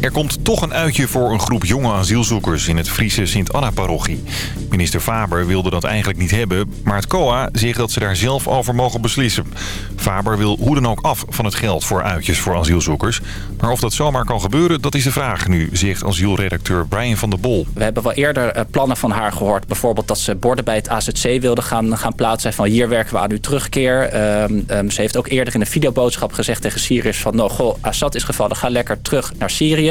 Er komt toch een uitje voor een groep jonge asielzoekers in het Friese Sint-Anna-parochie. Minister Faber wilde dat eigenlijk niet hebben, maar het COA zegt dat ze daar zelf over mogen beslissen. Faber wil hoe dan ook af van het geld voor uitjes voor asielzoekers. Maar of dat zomaar kan gebeuren, dat is de vraag nu, zegt asielredacteur Brian van der Bol. We hebben wel eerder eh, plannen van haar gehoord. Bijvoorbeeld dat ze borden bij het AZC wilde gaan, gaan plaatsen. Van hier werken we aan uw terugkeer. Ehm, ehm, ze heeft ook eerder in een videoboodschap gezegd tegen Syriërs van... nou, goh, Assad is gevallen, ga lekker terug naar Syrië.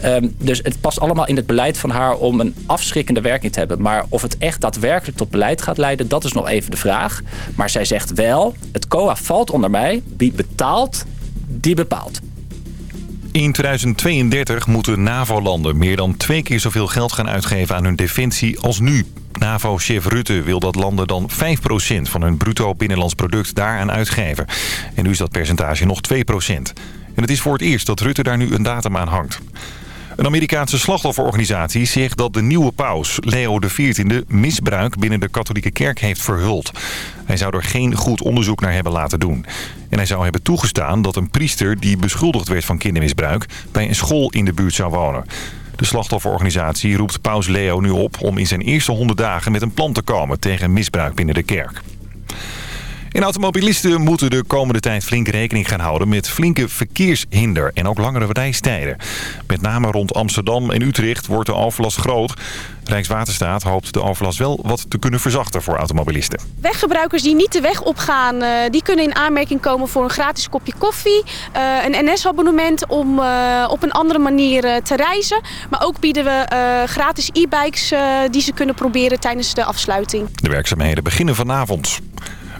Ehm, dus het past allemaal in het beleid van haar om een afschrikkende werking te hebben. Maar of het echt daadwerkelijk tot beleid gaat leiden, dat is nog even de vraag. Maar zij zegt wel, het COA valt onder mij. Wie betaalt, die bepaalt. In 2032 moeten NAVO-landen meer dan twee keer zoveel geld gaan uitgeven aan hun defensie als nu. NAVO-chef Rutte wil dat landen dan 5% van hun bruto binnenlands product daaraan uitgeven. En nu is dat percentage nog 2%. En het is voor het eerst dat Rutte daar nu een datum aan hangt. Een Amerikaanse slachtofferorganisatie zegt dat de nieuwe paus, Leo XIV, misbruik binnen de katholieke kerk heeft verhuld. Hij zou er geen goed onderzoek naar hebben laten doen. En hij zou hebben toegestaan dat een priester die beschuldigd werd van kindermisbruik bij een school in de buurt zou wonen. De slachtofferorganisatie roept paus Leo nu op om in zijn eerste 100 dagen met een plan te komen tegen misbruik binnen de kerk. En automobilisten moeten de komende tijd flink rekening gaan houden met flinke verkeershinder en ook langere reistijden. Met name rond Amsterdam en Utrecht wordt de overlast groot. Rijkswaterstaat hoopt de overlast wel wat te kunnen verzachten voor automobilisten. Weggebruikers die niet de weg opgaan, eh, die kunnen in aanmerking komen voor een gratis kopje koffie. eh, Een NS-abonnement om eh, op een andere manier te reizen. Maar ook bieden we gratis e-bikes die ze kunnen proberen tijdens de afsluiting. De werkzaamheden beginnen vanavond.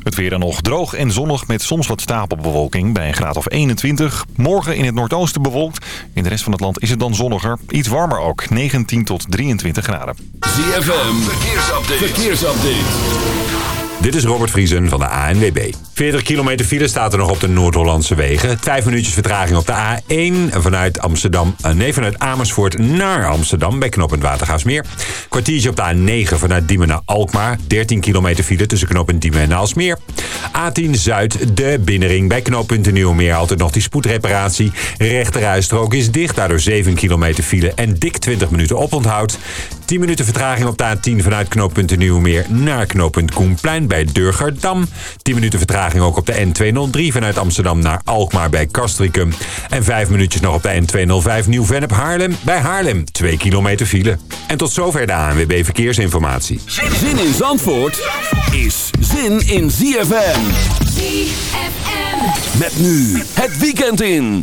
Het weer dan nog droog en zonnig met soms wat stapelbewolking bij een graad of 21. Morgen in het noordoosten bewolkt. In de rest van het land is het dan zonniger. Iets warmer ook, 19 tot 23 graden. ZFM, verkeersupdate. verkeersupdate. Dit is Robert Vriesen van de ANWB. 40 kilometer file staat er nog op de Noord-Hollandse wegen. 5 minuutjes vertraging op de A1 vanuit Amsterdam. eh, Nee, vanuit Amersfoort naar Amsterdam bij knooppunt Watergaasmeer. Kwartiertje op de A9 vanuit Diemen naar Alkmaar. 13 kilometer file tussen knooppunt Diemen en Aalsmeer. A10 Zuid, de binnenring bij knooppunt Nieuwmeer. Altijd nog die spoedreparatie. Rechterrijstrook is dicht, daardoor 7 kilometer file en dik 20 minuten oponthoud. 10 minuten vertraging op de A10 vanuit knooppunt Nieuwmeer naar knooppunt Koenplein bij Durgerdam. 10 minuten vertraging ook op de N203 vanuit Amsterdam naar Alkmaar bij Castricum. En 5 minuutjes nog op de N205 Nieuw-Vennep Haarlem bij Haarlem. 2 kilometer file. En tot zover de ANWB Verkeersinformatie. Zin in Zandvoort is zin in ZFM. ZFM. Met nu het weekend in.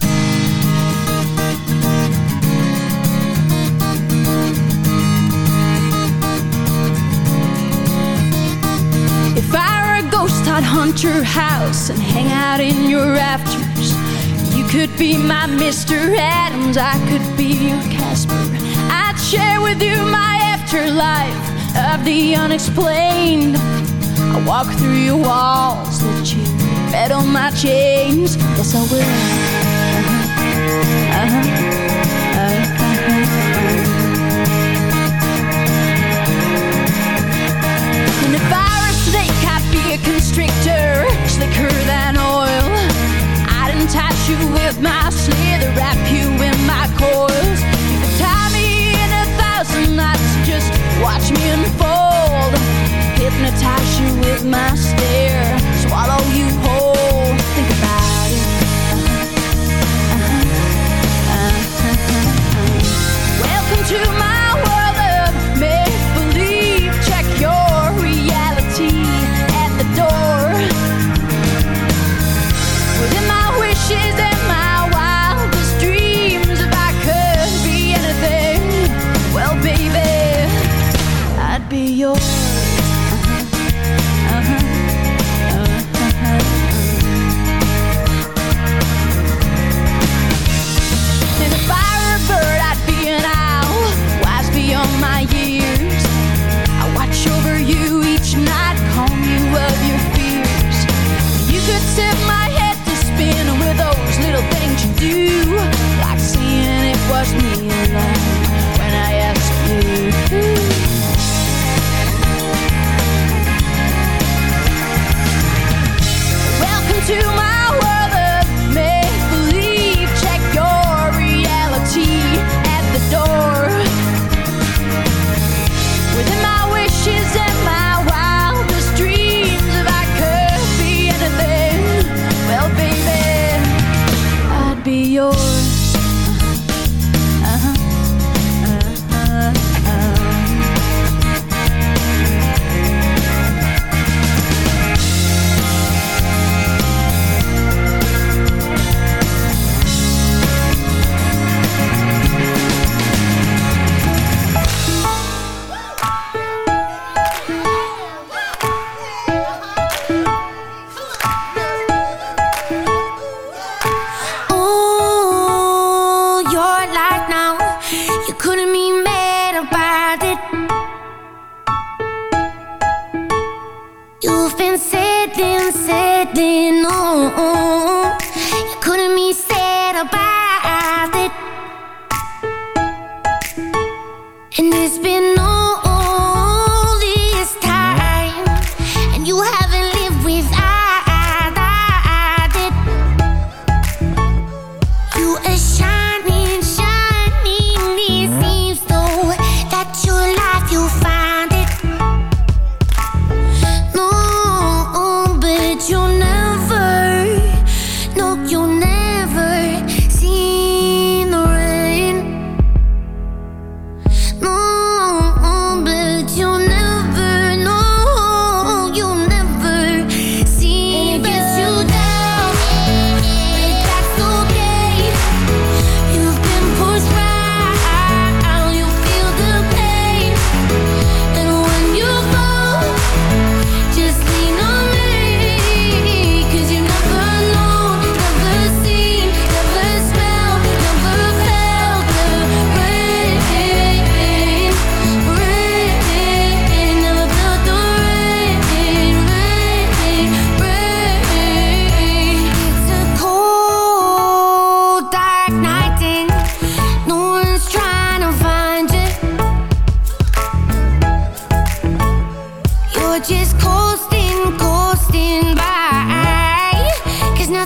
Ghost, I'd haunt your house and hang out in your rafters. You could be my Mr. Adams, I could be your Casper. I'd share with you my afterlife of the unexplained. I walk through your walls, let you rattle my chains. Yes, I will. Uh-huh. Uh-huh. Uh-huh. And if I be a constrictor, slicker than oil.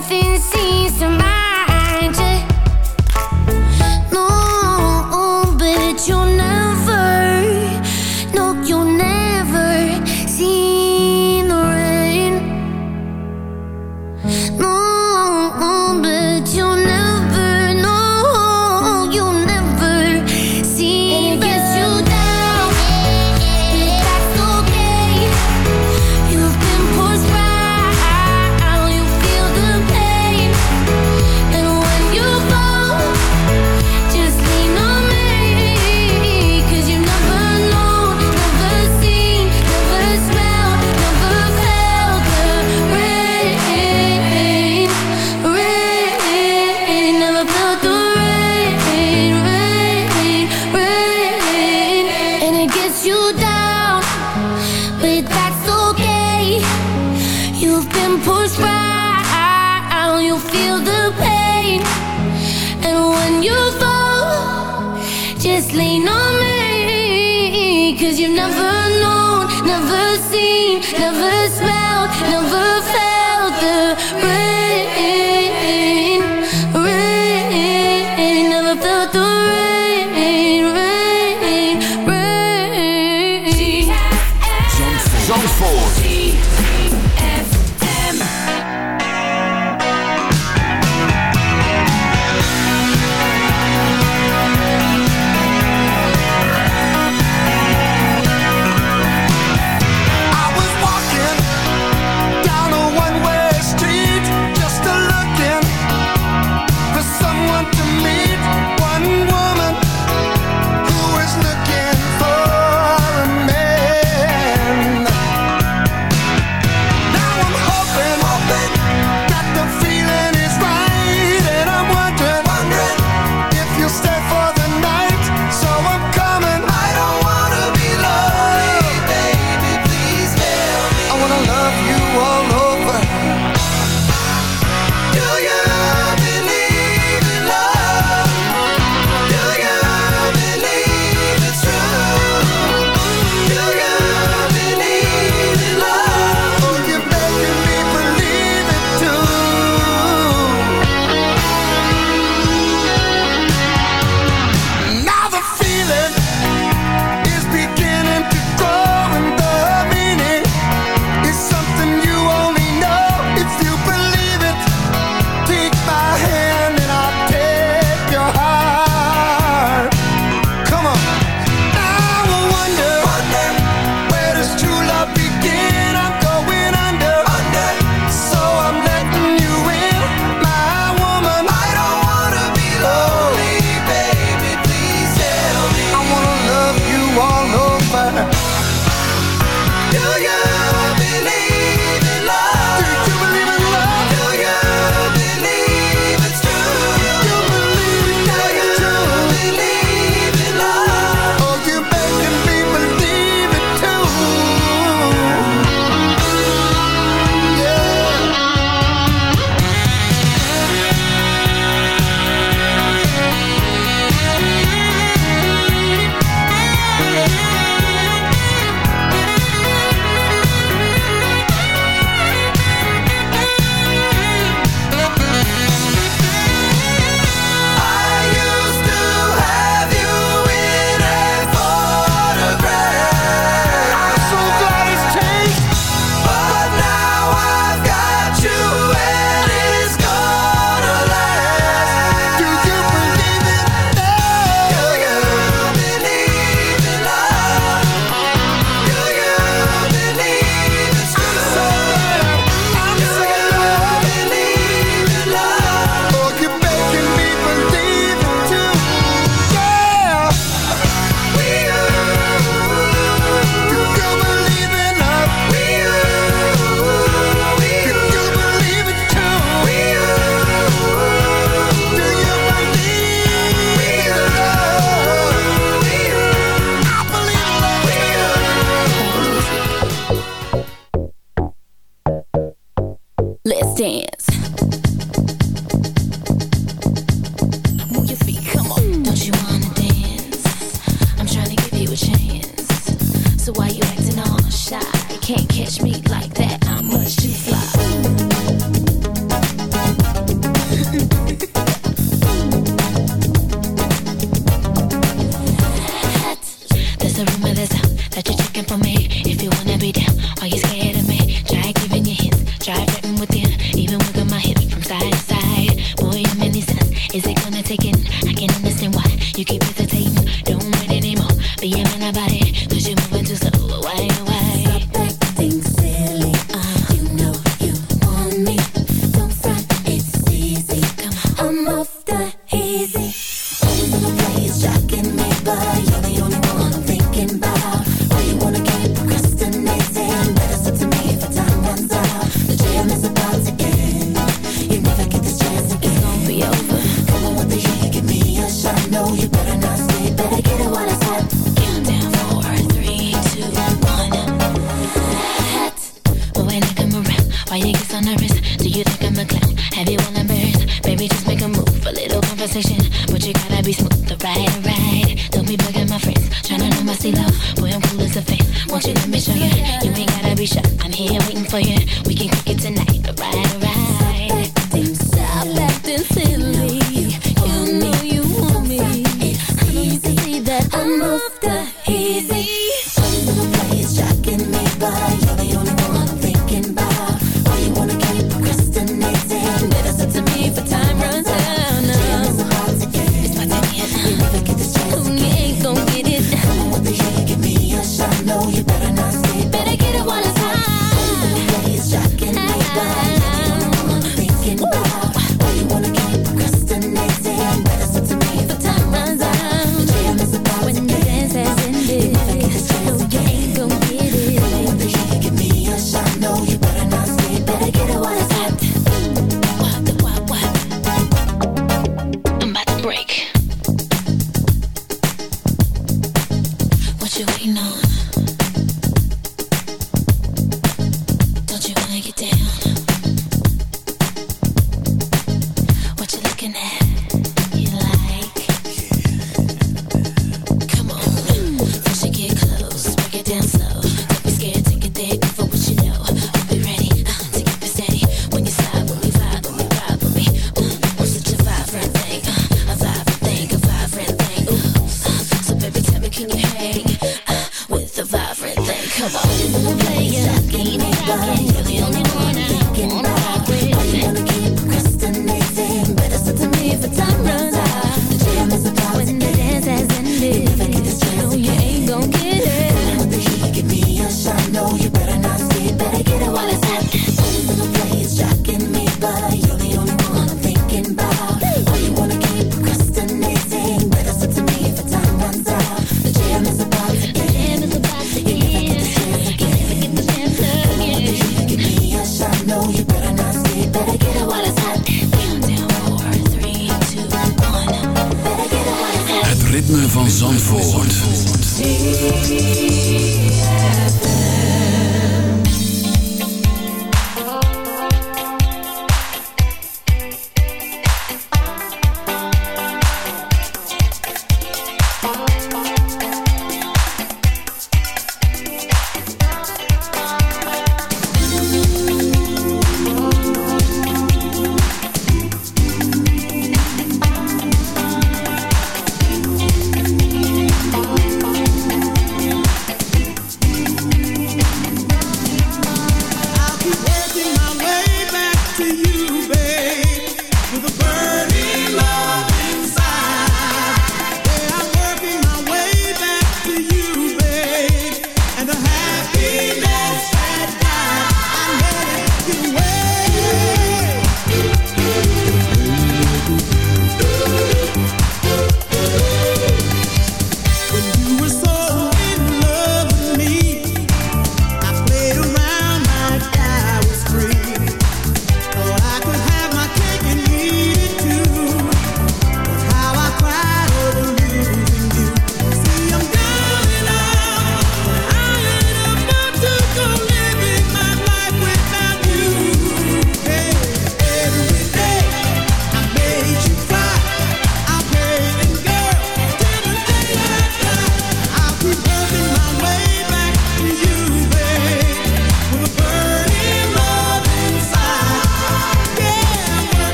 Nothing seems to mind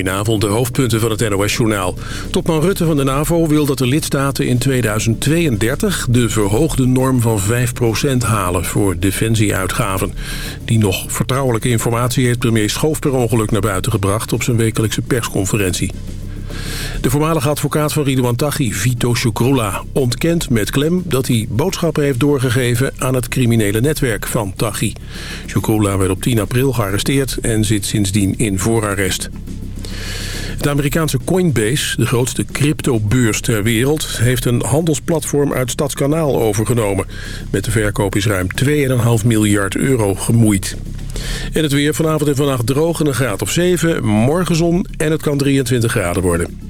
Goedenavond, de hoofdpunten van het NOS-journaal. Topman Rutte van de NAVO wil dat de lidstaten in 2032 de verhoogde norm van 5% halen voor defensieuitgaven. Die nog vertrouwelijke informatie heeft premier Schoof per ongeluk naar buiten gebracht op zijn wekelijkse persconferentie. De voormalige advocaat van Ridouan Taghi, Vito Shukrola, ontkent met klem dat hij boodschappen heeft doorgegeven aan het criminele netwerk van Taghi. Shukrola werd op 10 april gearresteerd en zit sindsdien in voorarrest. Het Amerikaanse Coinbase, de grootste cryptobeurs ter wereld... heeft een handelsplatform uit Stadskanaal overgenomen. Met de verkoop is ruim 2,5 miljard euro gemoeid. En het weer vanavond en vannacht droog en een graad of 7. Morgen zon en het kan 23 graden worden.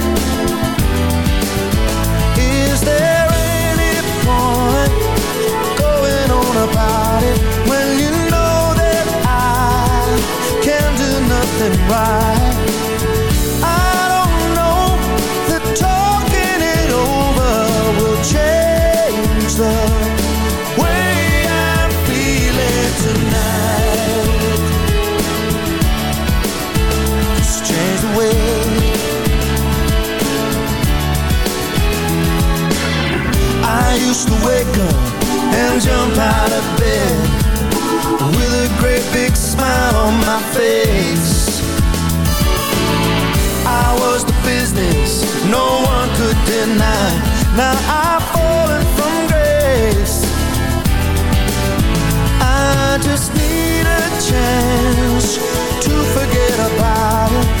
nothing right I don't know that talking it over Will change the way I'm feeling tonight. Just change the way. I used to wake up and jump out of bed with a great big smile on my face. Was the business no one could deny. Now I've fallen from grace. I just need a chance to forget about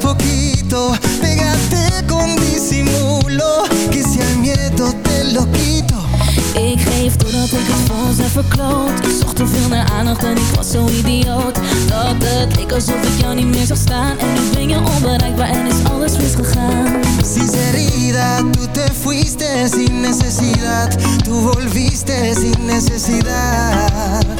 poquito, pégate con disimulo, que si al miedo te lo quito. Ik geef doordat ik het vol verkloot. Ik zocht te veel naar aandacht en ik was zo idioot. Dat het leek alsof ik jou niet meer zag staan. En nu ben je onbereikbaar en is alles misgegaan. Sinceridad, tu te fuiste sin necesidad. Tu volviste sin necesidad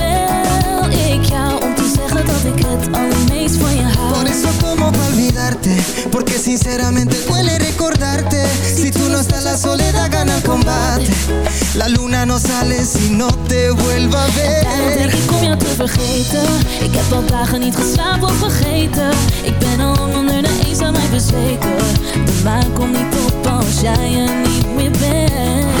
dat ik het allermeest van je hou Por eso como pa olvidarte, porque sinceramente duele recordarte. Si tú no estás la soledad gana el combate. La luna no sale si no te vuelva a Daarom denk ver. ik om jou te vergeten Ik heb al dagen niet geslapen of vergeten Ik ben al lang onder de eenzaamheid bezweken De maan komt niet op als jij er niet meer bent